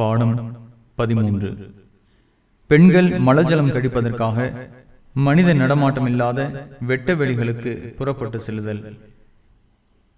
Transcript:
பாடம் பதிமூன்று. பெண்கள் மலஜலம் கழிப்பதற்காக மனித நடமாட்டமில்லாத வெட்ட வெளிகளுக்கு புறப்பட்டு செல்லுதல்.